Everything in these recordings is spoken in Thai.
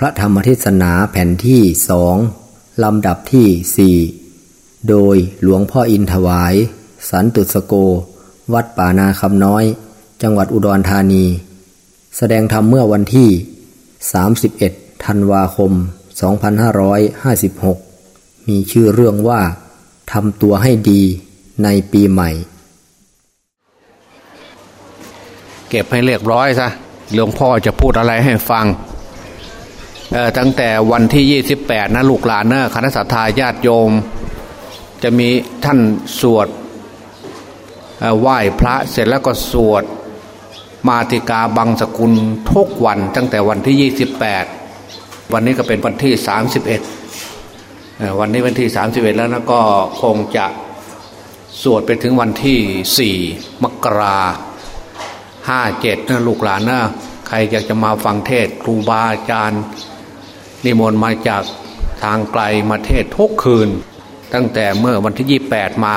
พระธรรมเทศนาแผ่นที่สองลำดับที่สี่โดยหลวงพ่ออินถวาย สันตุสโก วัดป่านาคำน้อย จังหวัดอุดรธานี แสดงธรรมเมื่อวันที่ 31 ธันวาคม 2556 มีชื่อเรื่องว่าทำตัวให้ดีในปีใหม่ เก็บให้เรียบร้อยซะหลวงพ่อจะพูดอะไรให้ฟัง ตั้งแต่วันที่ 28 นะลูกหลานเนะคณะสัตยาญาติโยม จะมีท่านสวดไหว้พระเสร็จแล้วก็สวด มาติกาบังสกุลทุกวันตั้งแต่วันที่ 28 วันนี้ก็เป็นวันที่ 31 วันนี้วันที่ 31 แล้วนะก็คงจะสวดไปถึงวันที่ 4 มกราห้าเจ็ดนะลูกหลานนะใครอยากจะมาฟังเทศครูบาอาจารย์ นิมนต์มาจากทางไกลมาเทศทุกคืน ตั้งแต่เมื่อวันที่ยี่แปดมา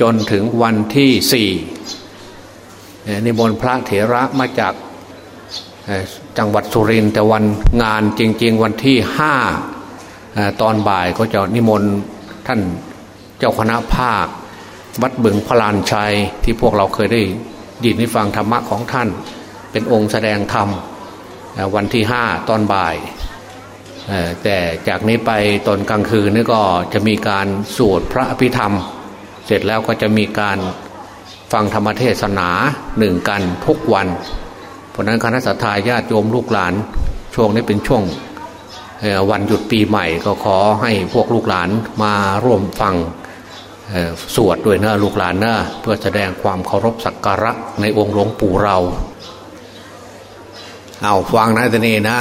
จนถึงวันที่สี่นิมนต์พระเถระมาจากจังหวัดสุรินทร์แต่วันงานจริง ๆ วันที่ห้าตอนบ่ายก็จะนิมนต์ท่านเจ้าคณะภาค วัดบึงพลานชัยที่พวกเราเคยได้ยินได้ฟังธรรมะของท่าน เป็นองค์แสดงธรรมวันที่ห้าตอนบ่าย แต่จากนี้ไปตอนกลางคืนนี่ก็จะมีการสวดพระอภิธรรม เสร็จแล้วก็จะมีการฟังธรรมเทศนาหนึ่งกันทุกวัน เพราะนั้นคณะสัตยาญาติโยมลูกหลาน ช่วงนี้เป็นช่วงวันหยุดปีใหม่ก็ขอให้พวกลูกหลานมาร่วมฟังสวดด้วยนะลูกหลานนะเพื่อแสดงความเคารพสักการะในองค์หลวงปู่เรา เอาฟังนะตนีนะ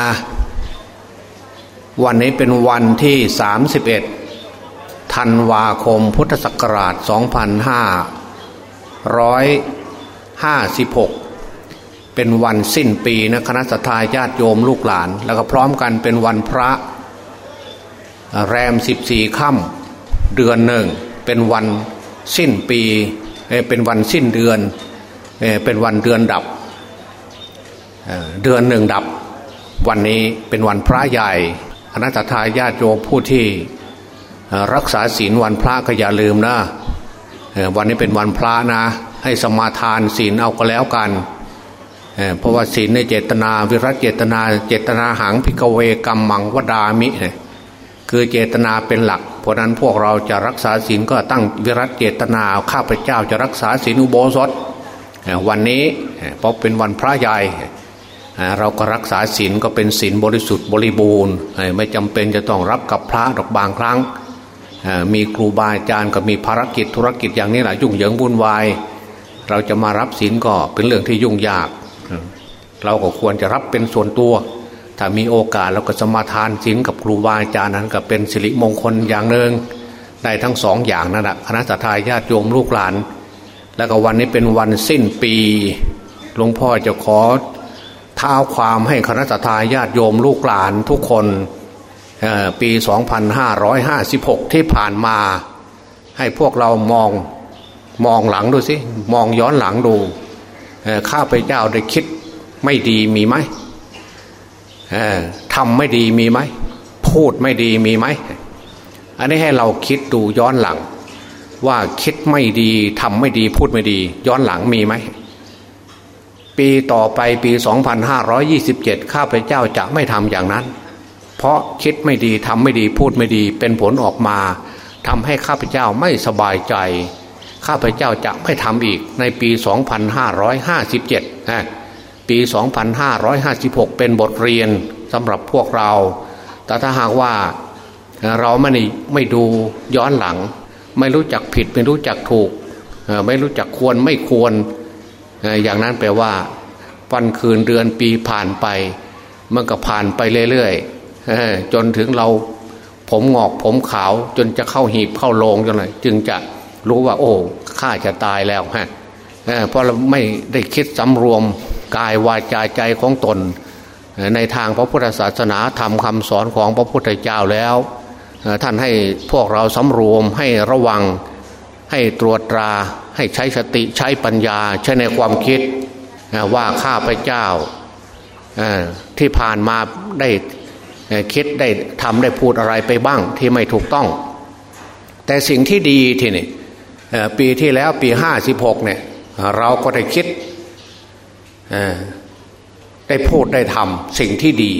วันนี้เป็นวันที่สามสิบเอ็ดธันวาคมพุทธศักราชสองพันห้าร้อยห้าสิบหกเป็นวันสิ้นปีนะคณะสัตยาญาติโยมลูกหลาน แล้วก็พร้อมกันเป็นวันพระ แรมสิบสี่ค่ำเดือนหนึ่ง เป็นวันสิ้นปี เป็นวันสิ้นเดือน เป็นวันเดือนดับ เดือนหนึ่งดับ วันนี้เป็นวันพระใหญ่ ณะทาญาติโยมผู้ที่รักษาศีลวันพระก็อย่าลืมนะวันนี้เป็นวันพระนะ ให้สมาทานศีลเอาก็แล้วกันเพราะว่าศีลในเจตนาวิรัตเจตนาเจตนาหังพิกเวกรรมมังวดามิ คือเจตนาเป็นหลัก เพราะนั้นพวกเราจะรักษาศีลก็ตั้งวิรัตเจตนาข้าพเจ้าจะรักษาศีลอุโบสถ วันนี้เพราะเป็นวันพระใหญ่ เราก็รักษาศีลก็เป็นศีลบริสุทธิ์บริบูรณ์ ไม่จำเป็นจะต้องรับกับพระดอกบางครั้ง มีครูบาอาจารย์ก็มีภารกิจธุรกิจอย่างนี้แหละยุ่งเหยิงวุ่นวาย เราจะมารับศีลก็เป็นเรื่องที่ยุ่งยาก เราก็ควรจะรับเป็นส่วนตัว ถ้ามีโอกาสเราก็สมาทานศีลกับครูบาอาจารย์นั้นก็เป็นสิริมงคลอย่างหนึ่งได้ทั้งสองอย่างนั่นแหละคณะสัตยาติโยมลูกหลาน แล้วก็วันนี้เป็นวันสิ้นปีหลวงพ่อจะขอ ท้าความให้คณะสัตยาติโยมลูกหลานทุกคนปี 2556 ที่ผ่านมา ให้พวกเรามองมองหลังดูสิมองย้อนหลังดูข้าพเจ้าได้คิดไม่ดีมีไหมทำไม่ดีมีไหม พูดไม่ดีมีไหม อันนี้ให้เราคิดดูย้อนหลัง ว่าคิดไม่ดีทำไม่ดีพูดไม่ดี ย้อนหลังมีไหม ปีต่อไปปี 2527 ข้าพเจ้าจะไม่ทำอย่างนั้น เพราะคิดไม่ดีทำไม่ดีพูดไม่ดีเป็นผลออกมาทำให้ข้าพเจ้าไม่สบายใจ ข้าพเจ้าจะไม่ทำอีกในปี 2557นะปี 2556 เป็นบทเรียนสำหรับพวกเรา แต่ถ้าหากว่าเราไม่ไม่ดูย้อนหลัง ไม่รู้จักผิดไม่รู้จักถูก ไม่รู้จักควรไม่ควร อย่างนั้นแปลว่า วันคืนเดือนปีผ่านไป มันก็ผ่านไปเรื่อยๆจนถึงเราผมงอกผมขาว จนจะเข้าหีบเข้าโลงจนเลยจึงจะรู้ว่า โอ้ข้าจะตายแล้วฮะเพราะเราไม่ได้คิดสำรวมกายวาจาใจของตน ในทางพระพุทธศาสนาทำคำสอนของพระพุทธเจ้าแล้ว ท่านให้พวกเราสำรวมให้ระวังให้ตรวจตรา ให้ใช้สติใช้ปัญญาใช้ในความคิดว่าข้าพเจ้าที่ผ่านมาได้คิดได้ทำได้พูดอะไรไปบ้างที่ไม่ถูกต้อง แต่สิ่งที่ดีทีนี่ปีที่แล้วปีห้าสิบหกเนี่ยเราก็ได้คิดได้พูดได้ทำสิ่งที่ดี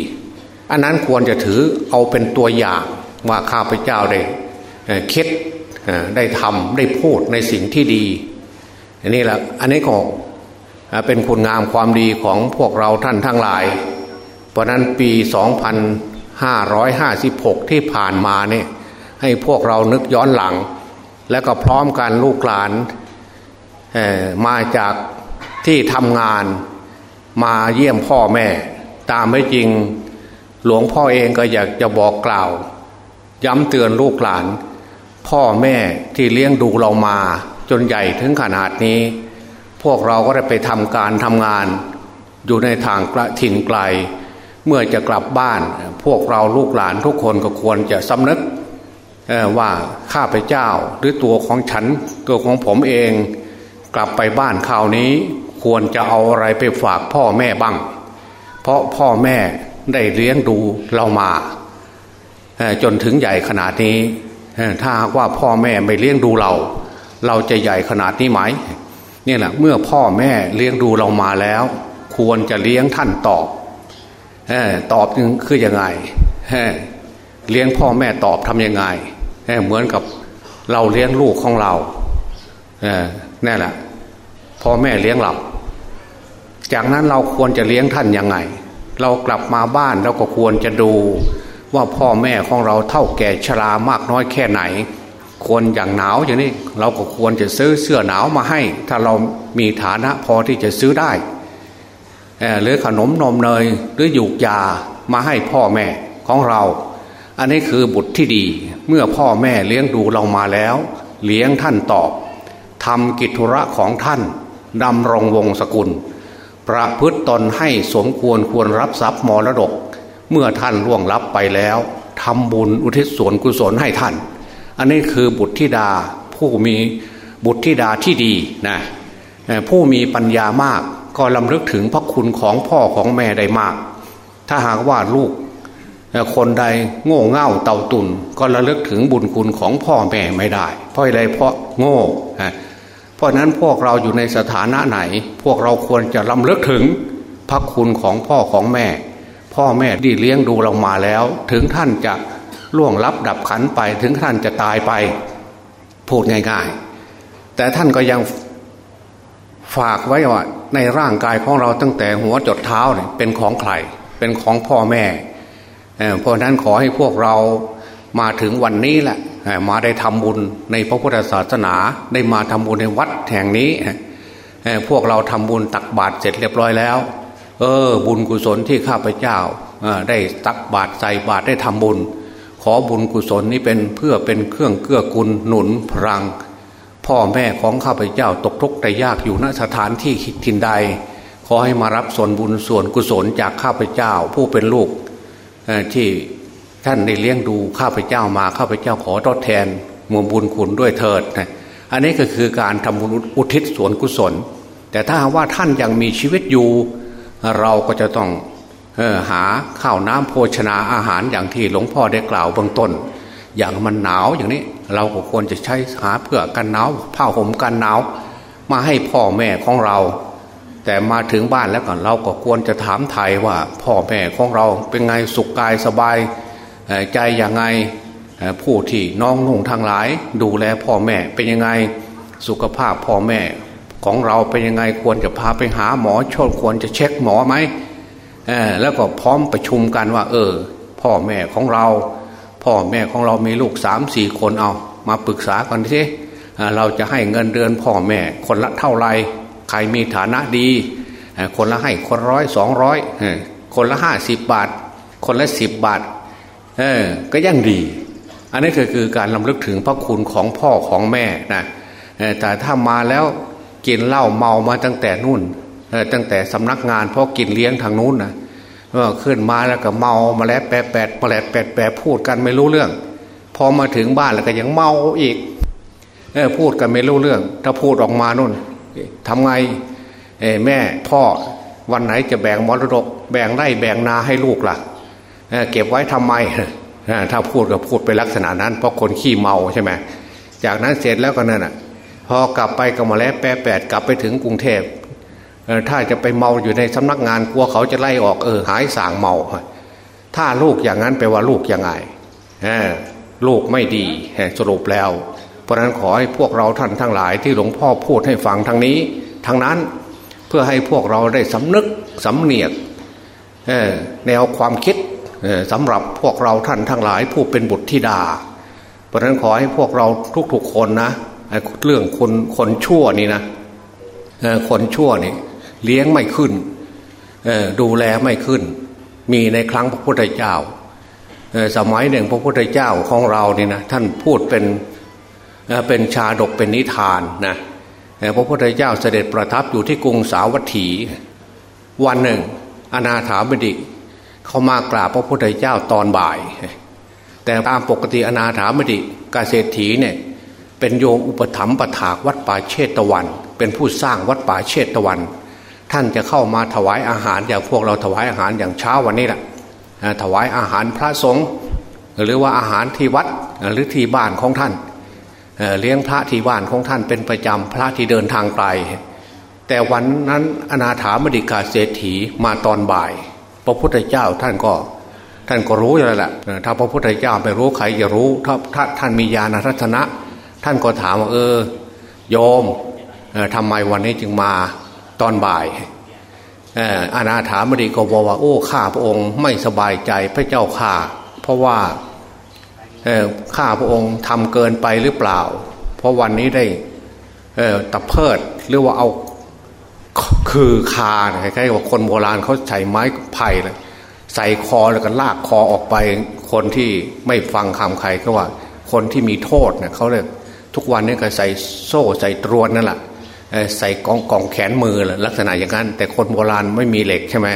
อันนั้นควรจะถือเอาเป็นตัวอย่างว่าข้าพเจ้าได้คิด ได้ทำได้พูดในสิ่งที่ดีอันนี้แหละอันนี้ก็เป็นคุณงามความดีของพวกเราท่านทั้งหลาย เพราะนั้นปี 2556 ที่ผ่านมาเนี่ยให้พวกเรานึกย้อนหลัง และก็พร้อมกันลูกหลานมาจากที่ทำงานมาเยี่ยมพ่อแม่ ตามไม่จริงหลวงพ่อเองก็อยากจะบอกกล่าว ย้ำเตือนลูกหลาน พ่อแม่ที่เลี้ยงดูเรามาจนใหญ่ถึงขนาดนี้ พวกเราก็ได้ไปทำการทำงาน อยู่ในทางกระถิ่นไกล เมื่อจะกลับบ้าน พวกเราลูกหลานทุกคนก็ควรจะสำนึกว่าข้าพเจ้าหรือตัวของฉันตัวของผมเอง กลับไปบ้านคราวนี้ ควรจะเอาอะไรไปฝากพ่อแม่บ้าง เพราะพ่อแม่ได้เลี้ยงดูเรามาจนถึงใหญ่ขนาดนี้ ถ้าว่าพ่อแม่ไม่เลี้ยงดูเรา เราจะใหญ่ขนาดนี้ไหมเนี่ยแหละเมื่อพ่อแม่เลี้ยงดูเรามาแล้ว ควรจะเลี้ยงท่านตอบตอบคือยังไงเลี้ยงพ่อแม่ตอบทำยังไงเหมือนกับเราเลี้ยงลูกของเราเนี่แหละพ่อแม่เลี้ยงเรา จากนั้นเราควรจะเลี้ยงท่านยังไง เรากลับมาบ้านเราก็ควรจะดู ว่าพ่อแม่ของเราเท่าแก่ชรามากน้อยแค่ไหนควรอย่างหนาวอย่างนี้เราก็ควรจะซื้อเสื้อหนาวมาให้ ถ้าเรามีฐานะพอที่จะซื้อได้หรือขนมนมเนยหรือหยูกยามาให้พ่อแม่ของเรา อันนี้คือบุตรที่ดี เมื่อพ่อแม่เลี้ยงดูเรามาแล้ว เลี้ยงท่านตอบทำกิจธุระของท่านดำรงวงศกุล ประพฤตตนให้สมควรควรรับทรัพย์มรดก เมื่อท่านล่วงลับไปแล้วทำบุญอุทิศส่วนกุศลให้ท่าน อันนี้คือบุตรธิดาผู้มีบุตรธิดาที่ดีนะผู้มีปัญญามากก็ลำลึกถึงพระคุณของพ่อของแม่ได้มาก ถ้าหากว่าลูก คนใดโง่เง่าเต่าตุนก็ระลึกถึงบุญคุณของพ่อแม่ไม่ได้ เพราะอะไรเพราะโง่เพราะนั้นพวกเราอยู่ในสถานะไหน พวกเราควรจะลำลึกถึงพระคุณของพ่อของแม่ พ่อแม่ที่เลี้ยงดูเรามาแล้ว ถึงท่านจะล่วงลับดับขันไปถึงท่านจะตายไป พูดง่ายๆ แต่ท่านก็ยังฝากไว้ว่าในร่างกายของเราตั้งแต่หัวจดเท้าเนี่ยเป็นของใครเป็นของพ่อแม่เพราะนั้นขอให้พวกเรามาถึงวันนี้แหละมาได้ทำบุญในพระพุทธศาสนา ได้มาทำบุญในวัดแห่งนี้ พวกเราทำบุญตักบาตรเสร็จเรียบร้อยแล้ว เออ บุญกุศลที่ข้าพเจ้าได้ตักบาตรใส่บาตรได้ทำบุญ ขอบุญกุศลนี้เป็นเพื่อเป็นเครื่องเกื้อกูลหนุนพลัง พ่อแม่ของข้าพเจ้าตกทุกข์แต่ยากอยู่ณสถานที่ทินใด ขอให้มารับส่วนบุญส่วนกุศลจากข้าพเจ้าผู้เป็นลูกที่ท่านได้เลี้ยงดูข้าพเจ้ามาข้าพเจ้าขอทดแทนมูลบุญคุณด้วยเถิดนะอันนี้ก็คือการทำบุญอุทิศส่วนกุศล แต่ถ้าว่าท่านยังมีชีวิตอยู่ เราก็จะต้องออหาข้าวน้ำโภชนาอาหารอย่างที่หลวงพ่อได้กล่าวเบื้องต้น อย่างมันหนาวอย่างนี้เราก็ควรจะใช้หาเพื่อกันหนาวผ้าห่มกันหนาว มาให้พ่อแม่ของเรา แต่มาถึงบ้านแล้วก่อนเราก็ควรจะถามไทยว่า พ่อแม่ของเราเป็นไงสุขกายสบายใจอย่างไงผู้ที่น้องนุ่งทางหลาย ดูแลพ่อแม่เป็นยังไงสุขภาพพ่อแม่ ของเราเป็นยังไงควรจะพาไปหาหมอชดควรจะเช็คหมอไหมแล้วก็พร้อมประชุมกันว่า เออ พ่อแม่ของเรา พ่อแม่ของเรามีลูกสามสี่คนเอา มาปรึกษากันทีเราจะให้เงินเดือนพ่อแม่คนละเท่าไรใครมีฐานะดี คนละให้คนร้อยสองร้อยคนละห้าสิบบาท คนละสิบบาทเออก็ยังดี อันนี้คือคือการลำลึกถึงพระคุณของพ่อของแม่นะแต่ถ้ามาแล้ว กินเหล้าเมามาตั้งแต่นู่นตั้งแต่สำนักงานพ่อกินเลี้ยงทางนู้นนะขึ้นมาแล้วก็เมามาแล้วแปดแปดมาแล้วแปดแปดพูดกันไม่รู้เรื่อง พอมาถึงบ้านแล้วก็ยังเมาอีกอพูดกันไม่รู้เรื่อง ถ้าพูดออกมานู่นทำไงแม่พ่อวันไหนจะแบ่งมรดก แบ่งไร่แบ่งนาให้ลูกละ่ะเก็บไว้ทำไมถ้าพูดก็พูดไปลักษณะนั้น เพราะคนขี้เมาใช่ไหมจากนั้นเสร็จแล้วก็นั่นอะ พอกลับไปก็มาแล้วแปดแปดกลับไปถึงกรุงเทพถ้าจะไปเมาอยู่ในสำนักงานกลัวเขาจะไล่ออกเออหายสางเมา ถ้าลูกอย่างนั้นแปลว่าลูกยังไงลูกไม่ดีสรุปแล้ว เพราะนั้นขอให้พวกเราท่านทั้งหลายที่หลวงพ่อพูดให้ฟังทางนี้ทางนั้นเพื่อให้พวกเราได้สำนึกสำเนียกแนวความคิดสำหรับพวกเราท่านทั้งหลายผู้เป็นบุตรธิดา เพราะนั้นขอให้พวกเราทุกๆคนนะ เรื่องคนคนชั่วนี่นะคนชั่วนี่เลี้ยงไม่ขึ้นดูแลไม่ขึ้น มีในครั้งพระพุทธเจ้าสมัยหนึ่งพระพุทธเจ้าของเราเนี่ยนะท่านพูดเป็นเป็นชาดกเป็นนิทานนะพระพุทธเจ้าเสด็จประทับอยู่ที่กรุงสาวัตถี วันหนึ่ง อนาถาบดิเขามากราบพระพุทธเจ้าตอนบ่าย แต่ตามปกติอนาถาบดิกาเศรษฐีเนี่ย เป็นโยมอุปถัมภ์ประถากวัดป่าเชตวัน เป็นผู้สร้างวัดป่าเชตวัน ท่านจะเข้ามาถวายอาหารอย่างพวกเราถวายอาหารอย่างเช้าวันนี้แหละถวายอาหารพระสงฆ์หรือว่าอาหารที่วัดหรือที่บ้านของท่านเลี้ยงพระที่บ้านของท่านเป็นประจำพระที่เดินทางไกลแต่วันนั้นอนาถามดิกาเศรษฐีมาตอนบ่าย พระพุทธเจ้าท่านก็ ท่านก็รู้อยู่แล้วแหละถ้าพระพุทธเจ้าไม่รู้ใครจะรู้ ถ้าถ้าท่านมีญาณทัศนะ ท่านก็ถามว่าเออโยมทำไมวันนี้จึงมาตอนบ่ายอาณาถามดีก็บอกว่า โอ้ข้าพระองค์ไม่สบายใจพระเจ้าข่าเพราะว่าข้าพระองค์ทำเกินไปหรือเปล่า เพราะวันนี้ได้ตะเพิดหรือว่าเอาคือคาคล้ายๆว่าคนโบราณเขาใช้ไม้ไผ่เลยใส่คอแล้วก็ลากคอออกไป คนที่ไม่ฟังคำใครก็ว่า คนที่มีโทษเนี่ยเขาเลย ทุกวันนี้ก็ใส่โซ่ใส่ตรวนนั่นแหละใส่กองกองแขนมือลักษณะอย่างนั้น แต่คนโบราณไม่มีเหล็กใช่ไหม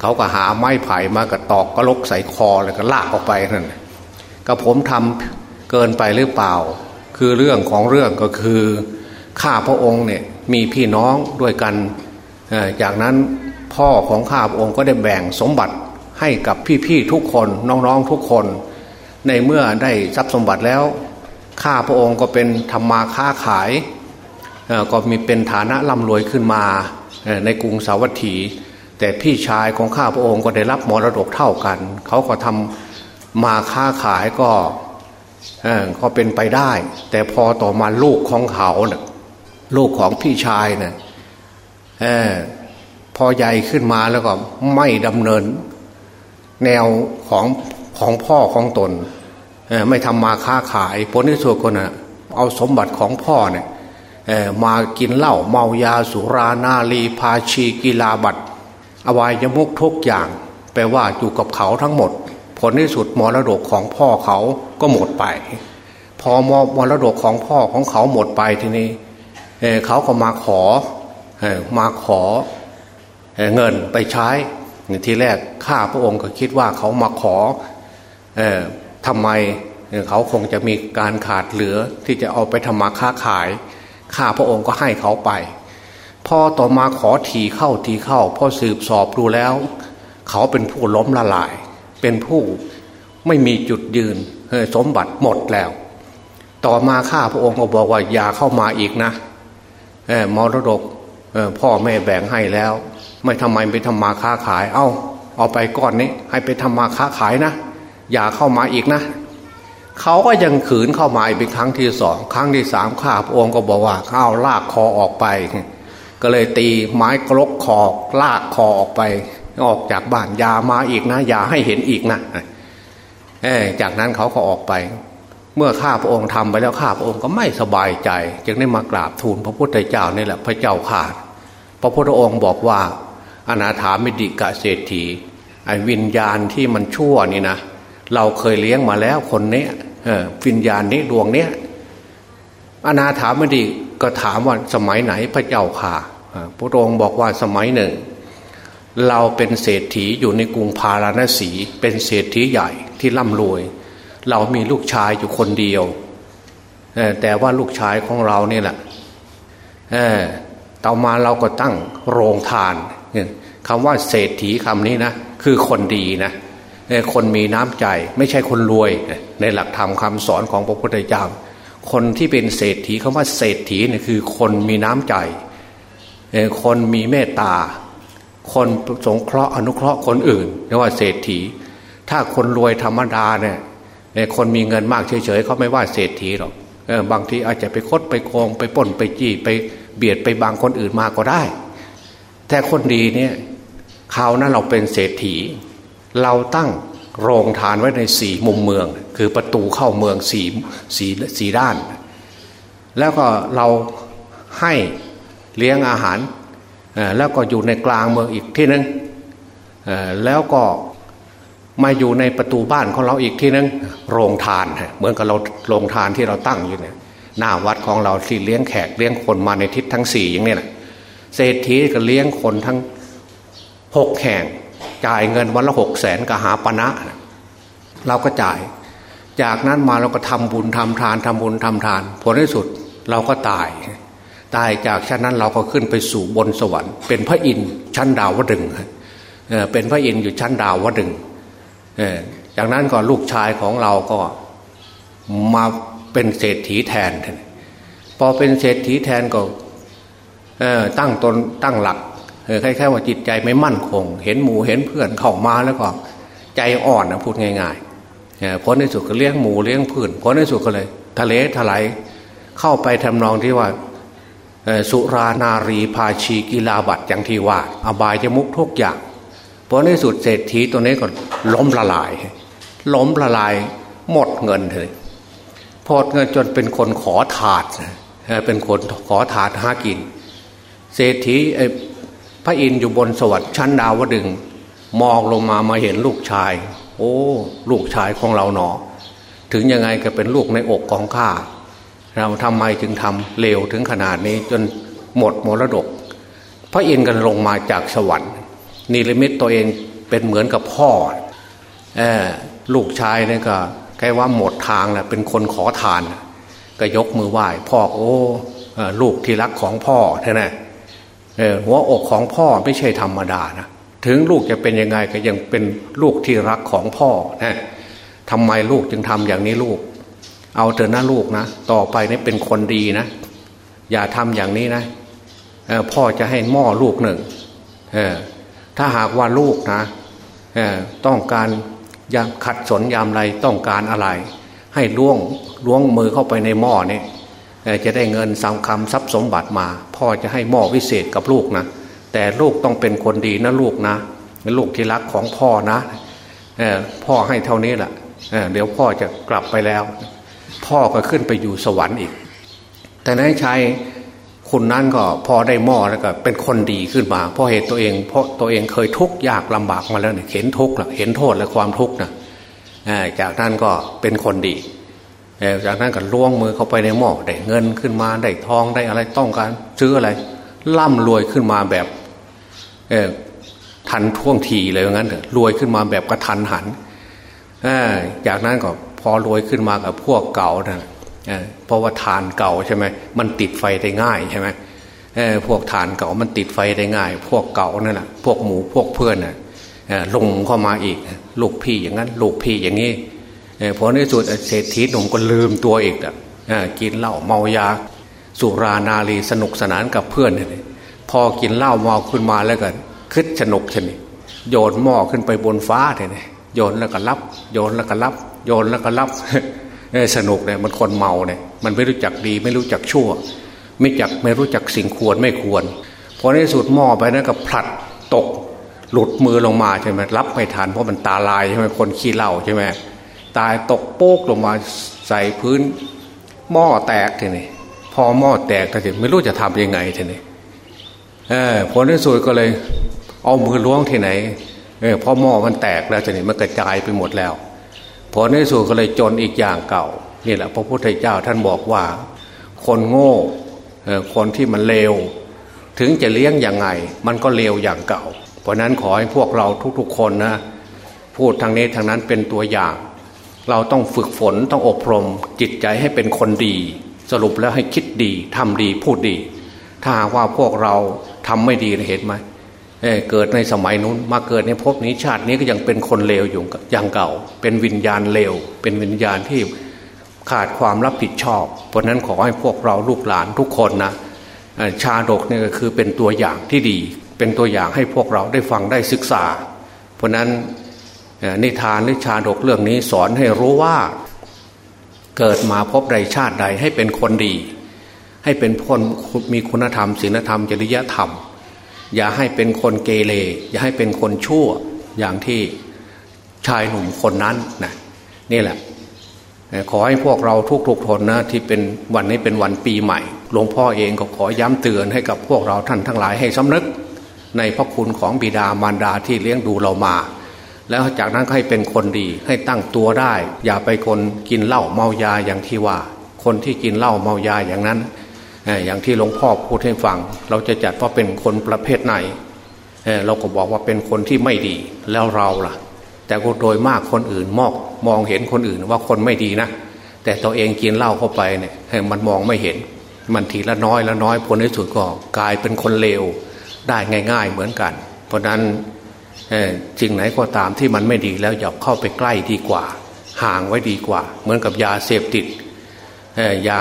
เขาก็หาไม้ไผ่มากระตอกก็ลกใส่คอแล้วก็ลากออกไปนั่นก็ผมทำเกินไปหรือเปล่า คือเรื่องของเรื่องก็คือข้าพระองค์เนี่ยมีพี่น้องด้วยกันจากนั้นพ่อของข้าพระองค์ก็ได้แบ่งสมบัติให้กับพี่ๆทุกคนน้องๆทุกคน ในเมื่อได้ทรัพย์สมบัติแล้ว ข้าพระองค์ก็เป็นธรรมาค้าขายก็มีเป็นฐานะร่ำรวยขึ้นมาในกรุงสาวัตถี แต่พี่ชายของข้าพระองค์ก็ได้รับมรดกเท่ากัน เขาก็ทำมาค้าขายก็ก็เป็นไปได้ แต่พอต่อมาลูกของเขาเนะ่ยลูกของพี่ชายเนะ่ยพอใหญ่ขึ้นมาแล้วก็ไม่ดำเนิน แนวของของพ่อของตน ไม่ทำมาค้าขายผลที่สุดคนนะเอาสมบัติของพ่อเนี่ยมากินเหล้าเมายาสุรานาลีพาชีกีฬาบัตรอวัยมุกทุกอย่าง แปลว่าอยู่กับเขาทั้งหมด ผลที่สุดมรดกของพ่อเขาก็หมดไป พอมมรดกของพ่อของเขาหมดไปทีนี้เเขาก็มาขอมาขอเงินไปใช้ทีแรกข้าพระองค์ก็คิดว่าเขามาขอ ทำไมเขาคงจะมีการขาดเหลือที่จะเอาไปทำมาค้าขาย ข้าพระองค์ก็ให้เขาไป พอต่อมาขอทีเข้าทีเข้าพอสืบสอบดูแล้ว เขาเป็นผู้ล้มละลาย เป็นผู้ไม่มีจุดยืนสมบัติหมดแล้ว ต่อมาข้าพระองค์ก็บอกว่าอย่าเข้ามาอีกนะมรดกพ่อแม่แบ่งให้แล้ว ไม่ทำไมไปทำมาค้าขาย เอา้าเอาไปก้อนนี้ ให้ไปทำมาค้าขายนะ อย่าเข้ามาอีกนะเขาก็ยังขืนเข้ามาอีกเป็นครั้งที่สองครั้งที่สามข้าพระองค์ก็บอกว่าข้าวลากคอออกไป ก็เลยตีไม้กรกคอลากคอออกไป ออกจากบ้านอย่ามาอีกนะ อย่าให้เห็นอีกนะเอจากนั้นเขาก็ออกไป เมื่อข้าพระองค์ทำไปแล้วข้าพระองค์ก็ไม่สบายใจ จึงได้มากราบทูลพระพุทธเจ้านี่แหละพระเจ้าข่าพระพุทธองค์บอกว่า อนาถามิดิกะเศรษฐีไอ้วิญญาณที่มันชั่วนี่นะ เราเคยเลี้ยงมาแล้วคนนี้วิญญาณนี้ดวงเนี้ยอนาถามดีก็ถามว่าสมัยไหนพระเจ้าค่ะพระองค์บอกว่าสมัยหนึ่ง เราเป็นเศรษฐีอยู่ในกรุงพาราณสี เป็นเศรษฐีใหญ่ที่ร่ำรวย เรามีลูกชายอยู่คนเดียวแต่ว่าลูกชายของเราเนี่ยแหละต่อมาเราก็ตั้งโรงทานคำว่าเศรษฐีคำนี้นะ คือคนดีนะ คนมีน้ำใจ ไม่ใช่คนรวย ในหลักธรรมคาสอนของพระพุทธเจ้าคนที่เป็นเศรษฐีคำว่าเศรษฐีเนี่ยคือคนมีน้ำใจ คนมีเมตตา คนสงเคราะห์อนุเคราะห์คนอื่นเรียกว่าเศรษฐี ถ้าคนรวยธรรมดาเนี่ยคนมีเงินมากเฉยๆเขาไม่ว่าเศรษฐีหรอกบางทีอาจจะไปคดไปโกงไปป้นไปจี้ไปเบียดไปบางคนอื่นมาก็ได้ แต่คนดีเนี่ยคราวนั้นเราเป็นเศรษฐี เราตั้งโรงทานไว้ในสี่มุมเมือง คือประตูเข้าเมืองสี่สี่สี่ด้าน แล้วก็เราให้เลี้ยงอาหาร แล้วก็อยู่ในกลางเมืองอีกที่นึงแล้วก็มาอยู่ในประตูบ้านของเราอีกที่นึงโรงทานเหมือนกับเราโรงทานที่เราตั้งอยู่เนี่ยหน้าวัดของเราที่เลี้ยงแขกเลี้ยงคนมาในทิศทั้งสี่อย่างนี้นะเศรษฐีก็เลี้ยงคนทั้งหกแห่ง จ่ายเงินวันละหกแสนกหาปณะเราก็จ่าย จากนั้นมาเราก็ทำบุญทำทานทำบุญทำทาน ผลที่สุดเราก็ตาย ตายจากชั้นนั้นเราก็ขึ้นไปสู่บนสวรรค์ เป็นพระอินทร์ชั้นดาวดึงเป็นพระอินทร์อยู่ชั้นดาวดึงจากนั้นก็ลูกชายของเราก็มาเป็นเศรษฐีแทน พอเป็นเศรษฐีแทนก็ตั้งตนตั้งหลัก เคล้ายๆว่าจิตใจไม่มั่นคง เห็นหมูเห็นเพื่อนเข้ามาแล้วก็ใจอ่อนนะพูดง่ายๆผลในสุดก็เลี้ยงหมูเลี้ยงเพื่อนผลในสุดก็เลย ทะเลถลายเข้าไปทำนองที่ว่าสุรานารีภาชีกีฬาบัตอย่างที่ว่า อบายจะมุกทุกอย่างผลในสุดเศรษฐีตัวนี้ก็ล้มละลาย ล้มละลายหมดเงินเลยพอดเงินจนเป็นคนขอถาดเป็นคนขอถาดหากิน เศรษฐี พระอินทร์อยู่บนสวรรค์ชั้นดาวดึงมองลงมามาเห็นลูกชาย โอ้ ลูกชายของเราหนอ ถึงยังไงก็เป็นลูกในอกของข้าเราทำไมจึงทำเลวถึงขนาดนี้จนหมดมรดก พระอินทร์กันลงมาจากสวรรค์นิรมิตตัวเองเป็นเหมือนกับพ่ออลูกชายเนี่ยก็แค่ว่าหมดทางนะเป็นคนขอทาน ก็ยกมือไหว้พ่อโอ้ลูกที่รักของพ่อเท่านั้น หัวอกของพ่อไม่ใช่ธรรมดานะถึงลูกจะเป็นยังไงก็ยังเป็นลูกที่รักของพ่อนะทำไมลูกจึงทำอย่างนี้ลูก เอาเถอะนะลูกนะ ต่อไปนี่เป็นคนดีนะ อย่าทำอย่างนี้นะพ่อจะให้หม้อลูกหนึ่งถ้าหากว่าลูกนะต้องการยามขัดสนยามไรต้องการอะไร ให้ล่วงล้วงมือเข้าไปในหม้อนี่ จะได้เงินสามคำทรัพย์สมบัติมา พ่อจะให้หม้อวิเศษกับลูกนะ แต่ลูกต้องเป็นคนดีนะลูกนะ ลูกที่รักของพ่อนะพ่อให้เท่านี้แหละเเดี๋ยวพ่อจะกลับไปแล้ว พ่อก็ขึ้นไปอยู่สวรรค์อีก แต่นายชายคุณนั้นก็พอได้หม้อแล้วก็เป็นคนดีขึ้นมาเพราะเหตุตัวเอง เพราะตัวเองเคยทุกข์ยากลำบากมาแล้วเนี่ยเห็นทุกข์ละเห็นโทษและความทุกข์นะจากนั้นก็เป็นคนดี จากนั้นก็ล้วงมือเข้าไปในหม้อได้เงินขึ้นมาได้ทองได้อะไรต้องการซื้ออะไร ร่ำรวยขึ้นมาแบบทันท่วงทีเลยงั้นเถอะรวยขึ้นมาแบบกระทันหันจากนั้นก็พอรวยขึ้นมากับพวกเก่านะเพราะว่าฐานเก่าใช่ไหมมันติดไฟได้ง่ายใช่ไหมพวกฐานเก่ามันติดไฟได้ง่าย พวกเก่านั่นแหละพวกหมูพวกเพื่อนน่ะลงเข้ามาอีก ลูกพี่อย่างนั้น ลูกพี่อย่างนี้ พอในสุดเศรษฐีหนุ่มก็ลืมตัวอีกอะกินเหล้าเมายา สุรานารีสนุกสนานกับเพื่อนเลยพอกินเหล้าเมาขึ้นมาแล้วกันคึดสนุกชนิโยนหม้อขึ้นไปบนฟ้าเลยโยนแล้วก็รับ โยนแล้วก็รับ โยนแล้วก็รับสนุกเนี่ยมันคนเมาเนี่ยมันไม่รู้จักดีไม่รู้จักชั่ว ไม่จักไม่รู้จักสิ่งควรไม่ควรพอในสุดหม้อไปนั่นก็ผลัดตก หลุดมือลงมาใช่ไหมรับไม่ทันเพราะมันตาลายใช่ไหมคนขี้เหล้าใช่ไหม ตายตกโป๊กลงมาใส่พื้น หม้อแตกทีนี้พอหม้อแตกก็จะไม่รู้จะทํำยังไงทีนี้เออผลที่สุดก็เลย เอามือล้วงที่ไหนเออพอหม้อมันแตกแล้วทีนี้มันกระจายไปหมดแล้วผลที่สุดก็เลยจนอีกอย่างเก่านี่แหละพระพุทธเจ้าท่านบอกว่า คนโง่คนที่มันเลวถึงจะเลี้ยงยังไง มันก็เลวอย่างเก่า เพราะนั้นขอให้พวกเราทุกๆคนนะ พูดทางนี้ทางนั้นเป็นตัวอย่าง เราต้องฝึกฝนต้องอบรมจิตใจให้เป็นคนดี สรุปแล้วให้คิดดีทำดีพูดดี ถ้าว่าพวกเราทำไม่ดีเห็นไหมเเกิดในสมัยนู้นมาเกิดในภพนี้ชาตินี้ก็ยังเป็นคนเลวอยู่อย่างเก่า เป็นวิญญาณเลว เป็นวิญญาณที่ขาดความรับผิดชอบ เพราะนั้นขอให้พวกเราลูกหลานทุกคนนะชาดกเนี่ยก็คือเป็นตัวอย่างที่ดี เป็นตัวอย่างให้พวกเราได้ฟังได้ศึกษา เพราะนั้น นิทานหรือชาดกเรื่องนี้สอนให้รู้ว่าเกิดมาพบใดชาติใดให้เป็นคนดี ให้เป็นคนมีคุณธรรมศีลธรรมจริยธรรม อย่าให้เป็นคนเกเรอย่าให้เป็นคนชั่วอย่างที่ชายหนุ่มคนนั้นนะนี่แหละ ขอให้พวกเราทุกๆทนนะที่เป็นวันนี้เป็นวันปีใหม่หลวงพ่อเองก็ขอย้ำเตือนให้กับพวกเราท่านทั้งหลายให้สำนึก ในพระคุณของบิดามารดาที่เลี้ยงดูเรามา แล้วจากนั้นให้เป็นคนดี ให้ตั้งตัวได้ อย่าไปคนกินเหล้าเมายาอย่างที่ว่า คนที่กินเหล้าเมายาอย่างนั้น อย่างที่หลวงพ่อพูดให้ฟัง เราจะจัดว่าเป็นคนประเภทไหนเราก็บอกว่าเป็นคนที่ไม่ดีแล้วเราล่ะ แต่โดยมากคนอื่นมองมองเห็นคนอื่นว่าคนไม่ดีนะ แต่ตัวเองกินเหล้าเข้าไปเนี่ยมันมองไม่เห็น มันทีละน้อยละน้อยผลในสุดก็กลายเป็นคนเลวได้ง่าย ๆ เหมือนกัน เพราะนั้น จริงไหนก็ตามที่มันไม่ดีแล้วอย่าเข้าไปใกล้ดีกว่า ห่างไว้ดีกว่า เหมือนกับยาเสพติดยา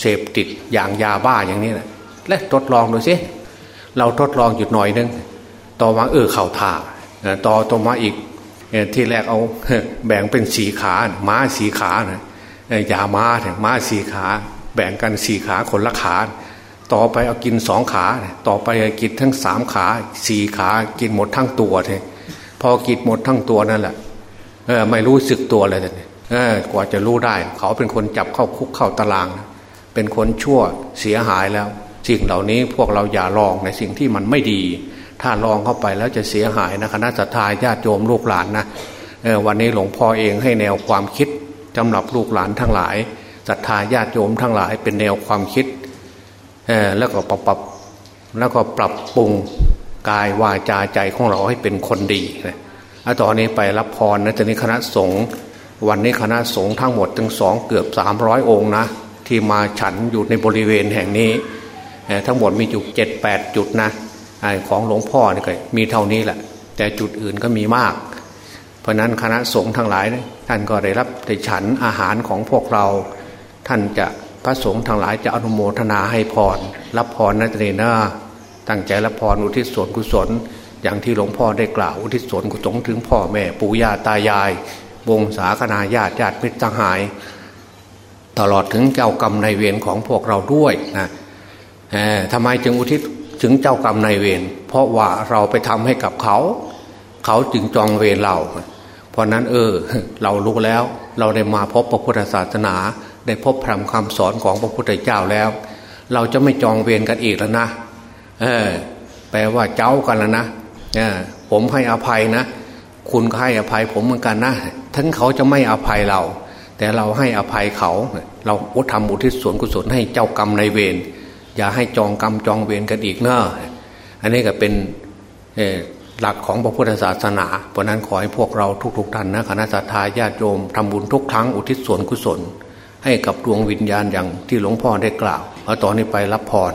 เสพติดอย่างยาบ้าอย่างนี้แหละและทดลองดูสิเราทดลองหยุดหน่อยนึงต่อมาเออเข่าท่าต่อต่อมาอีกที่แรกเอาแบ่งเป็นสีขาม้าสีขานะยาม้าเนี่ยม้าสีขา แบ่งกันสีขาคนละขา ต่อไปเอากินสองขา ต่อไปกินทั้งสามขาสี่ขากินหมดทั้งตัวเลยพอกินหมดทั้งตัวนั่นแหละเออไม่รู้สึกตัวเลยแต่เออกว่าจะรู้ได้ เขาเป็นคนจับเข้าคุกเข้าตาราง เป็นคนชั่วเสียหายแล้ว สิ่งเหล่านี้พวกเราอย่าลองในสิ่งที่มันไม่ดี ถ้าลองเข้าไปแล้วจะเสียหายนะคณะสัตยาญาติโยมลูกหลานนะวันนี้หลวงพ่อเองให้แนวความคิดสำหรับลูกหลานทั้งหลายศรัทธาญาติโยมทั้งหลายเป็นแนวความคิด แล้วก็ปรับปรับแล้วก็ปรับปรุงกายวาจาใจของเราให้เป็นคนดีนะตอนนี้ไปรับพรนะจะนี้คณะสงฆ์วันนี้คณะสงฆ์ทั้งหมดถึงสองเกือบสามร้อยองค์นะ ที่มาฉันอยู่ในบริเวณแห่งนี้ ทั้งหมดมีอยู่เจ็ดแปดจุดนะของหลวงพ่อนี่ก็มีเท่านี้แหละ แต่จุดอื่นก็มีมาก เพราะนั้นคณะสงฆ์ทั้งหลาย ท่านก็ได้รับได้ฉันอาหารของพวกเรา ท่านจะ พระสงฆ์ทั้งหลายจะอนุโมทนาให้พร รับพรนัตเรนาตั้งใจรับพรอุทิศส่วนกุศล อย่างที่หลวงพ่อได้กล่าวอุทิศส่วนกุศลถึงพ่อแม่ปู่ย่าตายาย วงศาคณาญาติญาติมิตรหาย ตลอดถึงเจ้ากรรมในเวรของพวกเราด้วยนะทำไมจึงอุทิศถึงเจ้ากรรมนายเวรเพราะว่าเราไปทำให้กับเขา เขาจึงจองเวรเรา เพราะนั้นเออ เรารู้แล้วเราได้มาพบพระพุทธศาสนา ได้พบพรมคำสอนของพระพุทธเจ้าแล้ว เราจะไม่จองเวรกันอีกแล้วนะเออแปลว่าเจ้ากันแล้วนะเออผมให้อภัยนะ คุณก็ให้อภัยผมเหมือนกันนะทั้งเขาจะไม่อภัยเรา แต่เราให้อภัยเขา เราอุทำอุทิศส่วนกุศลให้เจ้ากรรมในเวรอย่าให้จองกรรมจองเวรกันอีกเนอะอันนี้ก็เป็นหลักของพระพุทธศาสนา เพราะนั้นขอให้พวกเราทุกๆท่านนะคณะสัตยาญาติโยมทำบุญทุกครั้งอุทิศส่วนกุศล ให้กับดวงวิญญาณอย่างที่หลวงพ่อได้กล่าวเอาตอนนี้ไปรับพร